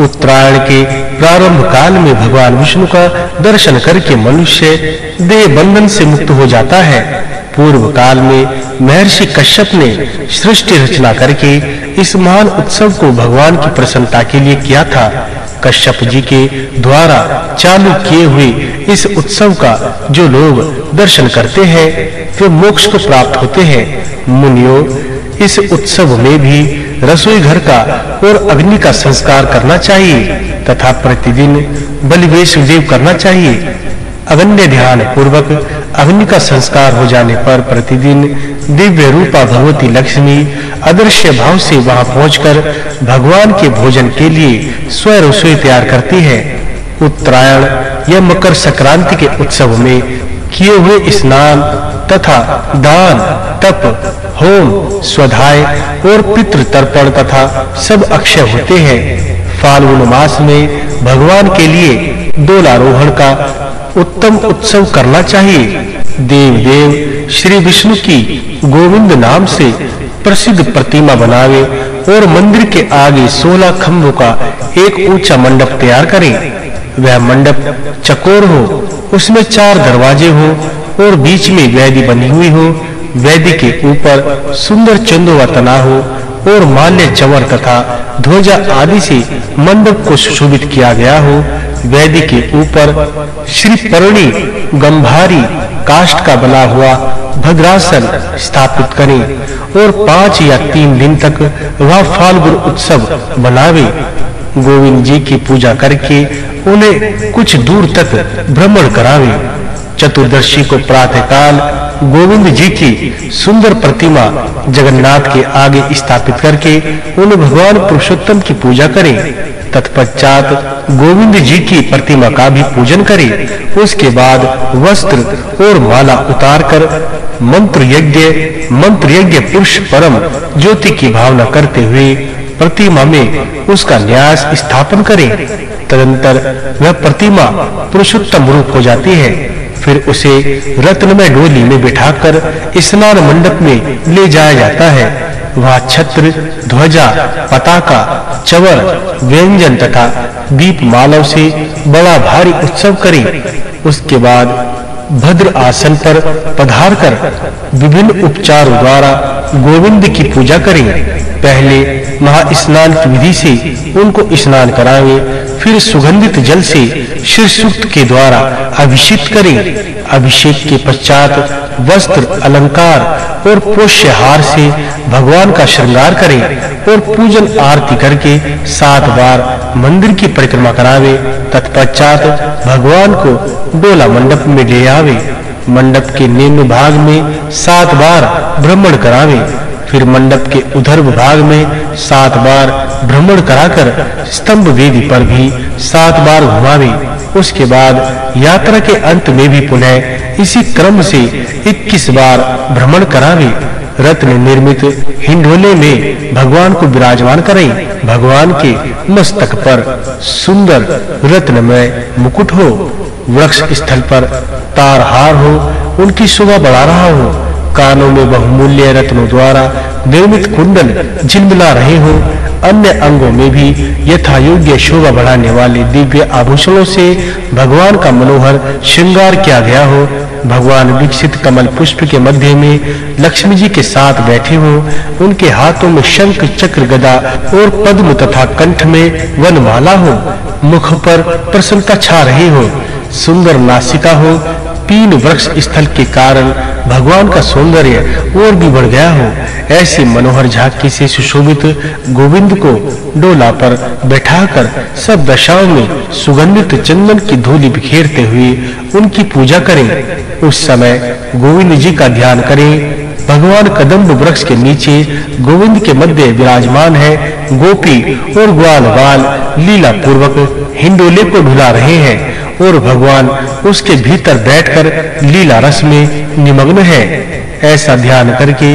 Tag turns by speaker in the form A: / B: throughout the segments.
A: उत्तरायण के प्रारंभ काल में भगवान विष्णु का दर्शन करके मनुष्य देह बंधन से मुक्त हो जाता है। पूर्व काल में महर्षि कश्यप ने सृष्टि रचना करके इस महान उत्सव को भगवान की प्रसन्नता के लिए किया था। कश्यप जी के द्वारा चालू किए हुए इस उत्सव का जो लोग दर्शन करते हैं, वे मोक्ष को प्राप्त होते हैं। मुनियों, इस उत्सव में भी रसोई घर का और अग्नि का संस्कार करना चाहिए, तथा प्रतिदिन बलिवेश देव करना चाहिए। अगण्य ध्यान पूर्वक अग्नि का संस्कार हो जाने पर प्रतिदिन दिव्य रूपा भगवती लक्ष्मी अदृश्य भाव से वहाँ पहुंचकर भगवान के भोजन के लिए स्वयं रसोई तैयार करती है। उत्तरायण या मकर संक्रांति के उत्सव में किए हुए स्नान तथा दान, तप, होम स्वधाय और पितृ तर्पण तथा सब अक्षय होते हैं। फाल्गुन मास में भगवान के लिए डोलारोहण का उत्तम उत्सव करना चाहिए। देव देव श्री विष्णु की गोविंद नाम से प्रसिद्ध प्रतिमा बनावे और मंदिर के आगे 16 खंभों का एक ऊँचा मंडप तैयार करें। वह मंडप चकोर हो, उसमें चार दरवाजे हो और बीच में वैदी बनी हुई हो। वेदी के ऊपर सुंदर चंदोवा तना हो और माल्य चवर तथा ध्वजा आदि से मंडप को सुशोभित किया गया हो। वेदी के ऊपर श्री परणी गंभारी काष्ठ का बना हुआ भद्रासन स्थापित करें और पाँच या तीन दिन तक वह फाल्गुन उत्सव मनावे। गोविंद जी की पूजा करके उन्हें कुछ दूर तक भ्रमण करावे। चतुर्दशी को प्रातः काल गोविंद जी की सुंदर प्रतिमा जगन्नाथ के आगे स्थापित करके उन भगवान पुरुषोत्तम की पूजा करें। तत्पश्चात गोविंद जी की प्रतिमा का भी पूजन करें। उसके बाद वस्त्र और माला उतारकर मंत्र यज्ञ मंत्र यज्ञ पुरुष परम ज्योति की भावना करते हुए प्रतिमा में उसका न्यास स्थापन करें। तदंतर वह प्रतिमा पुरुषोत्तम रूप हो जाती है। फिर उसे रत्नमय डोली में बिठाकर स्नान मंडप में ले जाया जाता है। वह छत्र, ध्वजा, पताका चवर व्यंजन तथा दीप मालव से बड़ा भारी उत्सव करें। उसके बाद भद्र आसन पर पधार कर विभिन्न उपचारों द्वारा गोविंद की पूजा करें। पहले महा स्नान की विधि से उनको स्नान कराएँ, फिर सुगंधित जल से शिर सूक्त के द्वारा अभिषेक करें। अभिषेक के पश्चात वस्त्र, अलंकार और पोष्य हार से भगवान का श्रृंगार करें और पूजन आरती करके सात बार मंदिर की परिक्रमा करावे। तत्पश्चात भगवान को डोला मंडप में ले आवे। मंडप के निम्न भाग में सात बार भ्रमण करावे। फिर मंडप के उधर भाग में सात बार भ्रमण कराकर स्तंभ वेदी पर भी सात बार घुमावे। उसके बाद यात्रा के अंत में भी पुनः इसी क्रम से 21 बार भ्रमण करावे। रत्न निर्मित हिंडोले में भगवान को विराजमान करें। भगवान के मस्तक पर सुंदर रत्नमय मुकुट हो। वृक्ष स्थल पर तार हार हो। उनकी शोभा बढ़ा रहा हो। कानों में बहुमूल्य रत्नों द्वारा निर्मित कुंडल झिलमिला रहे हो। अन्य अंगों में भी यथा योग्य शोभा बढ़ाने वाले दिव्य आभूषणों से भगवान का मनोहर श्रृंगार किया गया हो। भगवान विकसित कमल पुष्प के मध्य में लक्ष्मी जी के साथ बैठे हो। उनके हाथों में शंख, चक्र, गदा और पद्म तथा कंठ में वनमाला हो। मुख पर प्रसन्नता छा रही हो। सुंदर नासिका हो। तीन वृक्ष स्थल के कारण भगवान का सौंदर्य और भी बढ़ गया हो, ऐसे मनोहर झांकी से सुशोभित गोविंद को डोला पर बैठाकर सब दशाओं में सुगंधित चंदन की धूलि बिखेरते हुए उनकी पूजा करें। उस समय गोविंद जी का ध्यान करें। भगवान कदम्ब वृक्ष के नीचे गोविंद के मध्य विराजमान है गोपी और ग्वाल बाल लीला पूर्वक हिंडोले को ढुला रहे हैं। और भगवान उसके भीतर बैठकर लीला रस में निमग्न है। ऐसा ध्यान करके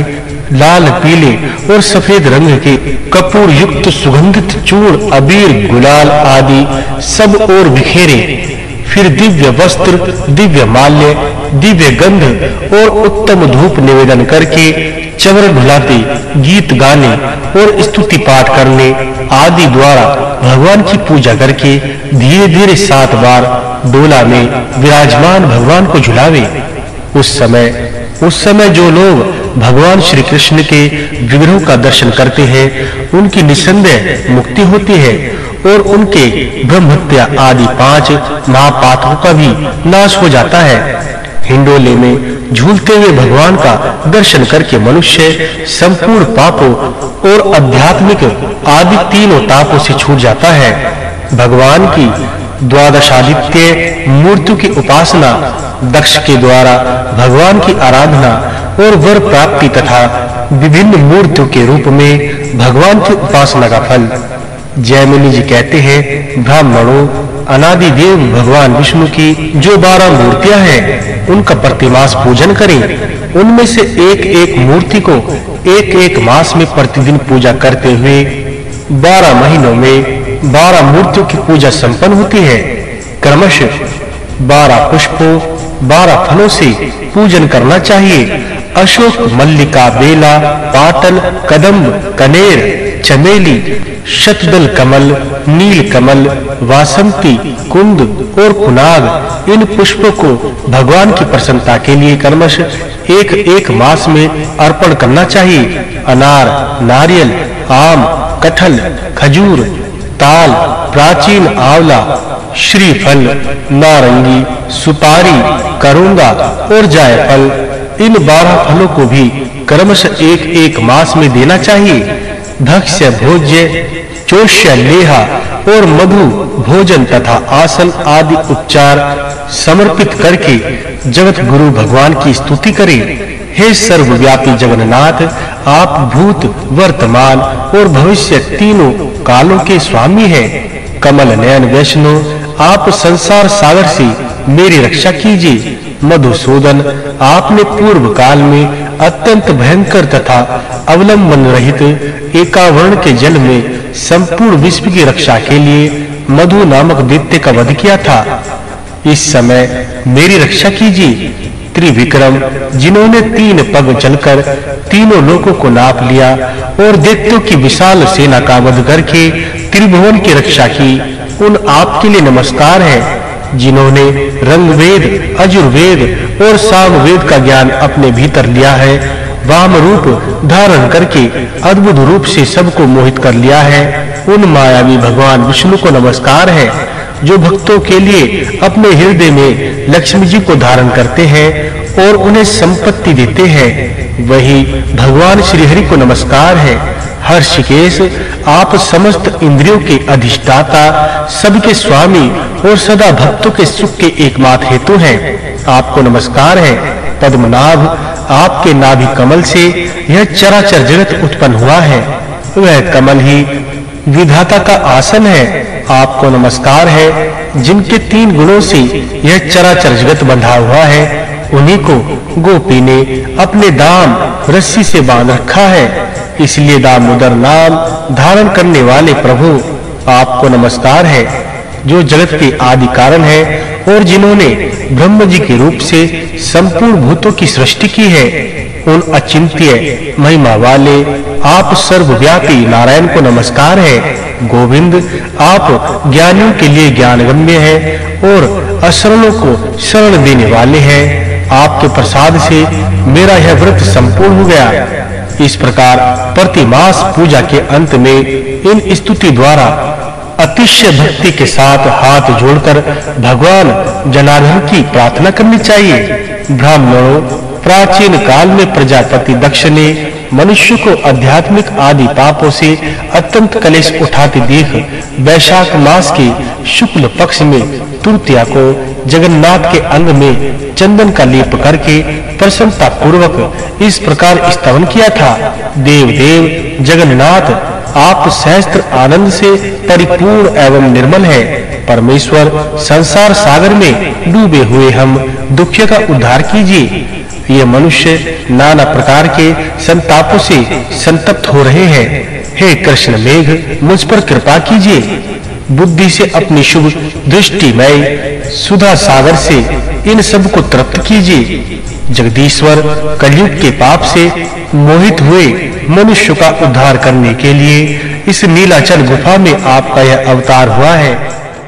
A: लाल, पीले और सफ़ेद रंग के कपूर युक्त सुगंधित चूर्ण, अबीर, गुलाल आदि सब और बिखेरे। फिर दिव्य वस्त्र, दिव्य माल्य दिव्य गंध और उत्तम धूप निवेदन करके चवर ढुलाते गीत गाने और स्तुति पाठ करने आदि द्वारा भगवान की पूजा करके धीरे-धीरे सात बार डोला में विराजमान भगवान को झुलावे। उस समय उस समय जो लोग भगवान श्री कृष्ण के विग्रह का दर्शन करते हैं, उनकी निसंदेह मुक्ति होती है और उनके ब्रह्म आदि पाँच महापातकों का भी नाश हो जाता है। हिंडोले में झूलते हुए भगवान का दर्शन करके मनुष्य संपूर्ण पापों और आध्यात्मिक आदि तीनों तापों से छूट जाता है। भगवान की द्वादशादित्य मूर्तियों की उपासना, दक्ष के द्वारा भगवान की आराधना और वर प्राप्ति तथा विभिन्न मूर्तियों के रूप में भगवान की उपासना का फल जयमिनी जी कहते हैं, ब्राह्मणों अनादि देव भगवान विष्णु की जो बारह मूर्तियाँ हैं, उनका प्रतिमास पूजन करें। उनमें से एक-एक मूर्ति को एक-एक मास में प्रतिदिन पूजा करते हुए 12 महीनों में 12 मूर्तियों की पूजा संपन्न होती है। क्रमशः 12 पुष्पों 12 फलों से पूजन करना चाहिए। अशोक मल्लिका बेला पाटल कदम कनेर, चमेली, शतदल कमल, नील कमल, वासंती, कुंद और कुनाग इन पुष्पों को भगवान की प्रसन्नता के लिए कर्मश एक एक मास में अर्पण करना चाहिए। अनार, नारियल, आम, कटहल, खजूर, ताल, प्राचीन आंवला, श्रीफल, नारंगी, सुपारी, करूँगा और जायफल इन बारह फलों को भी क्रमश एक एक मास में देना चाहिए। भक्ष्य भोज्य, चोष्य, लेहा और मधु, भोजन तथा आसन आदि उपचार समर्पित करके जगत गुरु भगवान की स्तुति करें। हे सर्वव्यापी जगन्नाथ, आप भूत, वर्तमान और भविष्य तीनों कालों के स्वामी हैं। कमल नयन वैष्णो, आप संसार सागर से मेरी रक्षा कीजिए। मधुसूदन आपने पूर्व काल में अत्यंत भयंकर तथा अवलंबन रहित एकावर्ण के जल में संपूर्ण विश्व की रक्षा के लिए मधु नामक दैत्य का वध किया था। इस समय मेरी रक्षा कीजिए। त्रिविक्रम, जिन्होंने तीन पग चलकर तीनों लोकों को नाप लिया और दैत्यों की विशाल सेना का वध करके त्रिभुवन की रक्षा की, उन आपके लिए नमस्कार है। जिन्होंने रंगवेद, अजुर्वेद और सामवेद का ज्ञान अपने भीतर लिया है वाम रूप धारण करके अद्भुत रूप से सबको मोहित कर लिया है। उन मायावी भगवान विष्णु को नमस्कार है। जो भक्तों के लिए अपने हृदय में लक्ष्मी जी को धारण करते हैं और उन्हें संपत्ति देते हैं, वही भगवान श्री हरि को नमस्कार है। हर्षिकेश, आप समस्त इंद्रियों के अधिष्ठाता, सबके स्वामी और सदा भक्तों के सुख के एकमात्र हेतु हैं। आपको नमस्कार है। पद्मनाभ, आपके नाभि कमल से यह चराचर जगत उत्पन्न हुआ है। वह कमल ही विधाता का आसन है। आपको नमस्कार है। जिनके तीन गुणों से यह चराचर जगत बंधा हुआ है, उन्हीं को गोपी ने अपने दाम रस्सी से बाँध रखा है। इसलिए दामोदर नाम धारण करने वाले प्रभु, आपको नमस्कार है। जो जगत के आदि कारण है और जिन्होंने ब्रह्म जी के रूप से संपूर्ण भूतों की सृष्टि की है, उन अचिंत्य महिमा वाले आप सर्वव्यापी नारायण को नमस्कार है। गोविंद, आप ज्ञानियों के लिए ज्ञानगम्य है और अशरणों को शरण देने वाले हैं। आपके प्रसाद से मेरा यह व्रत संपूर्ण हो गया। इस प्रकार प्रतिमास पूजा के अंत में इन स्तुति द्वारा अतिशय भक्ति के साथ हाथ जोड़कर भगवान जनार्दन की प्रार्थना करनी चाहिए। ब्राह्मणों प्राचीन काल में प्रजापति दक्ष ने मनुष्य को आध्यात्मिक आदि पापों से अत्यंत कलेश उठाते देख वैशाख मास के शुक्ल पक्ष में तृतीया को जगन्नाथ के अंग में चंदन का लेप करके प्रसन्नता पूर्वक इस प्रकार स्तवन किया था। देव देव जगन्नाथ, आप सहस्त्र आनंद से परिपूर्ण एवं निर्मल है। परमेश्वर संसार सागर में डूबे हुए हम दुखियों का उद्धार कीजिए। ये मनुष्य नाना प्रकार के संतापों से संतप्त हो रहे हैं। हे कृष्ण मेघ, मुझ पर कृपा कीजिए। बुद्धि से अपनी शुभ दृष्टि में सुधा सागर से इन सबको तृप्त कीजिए। जगदीश्वर कलयुग के पाप से मोहित हुए मनुष्य का उद्धार करने के लिए इस नीलाचल गुफा में आपका यह अवतार हुआ है।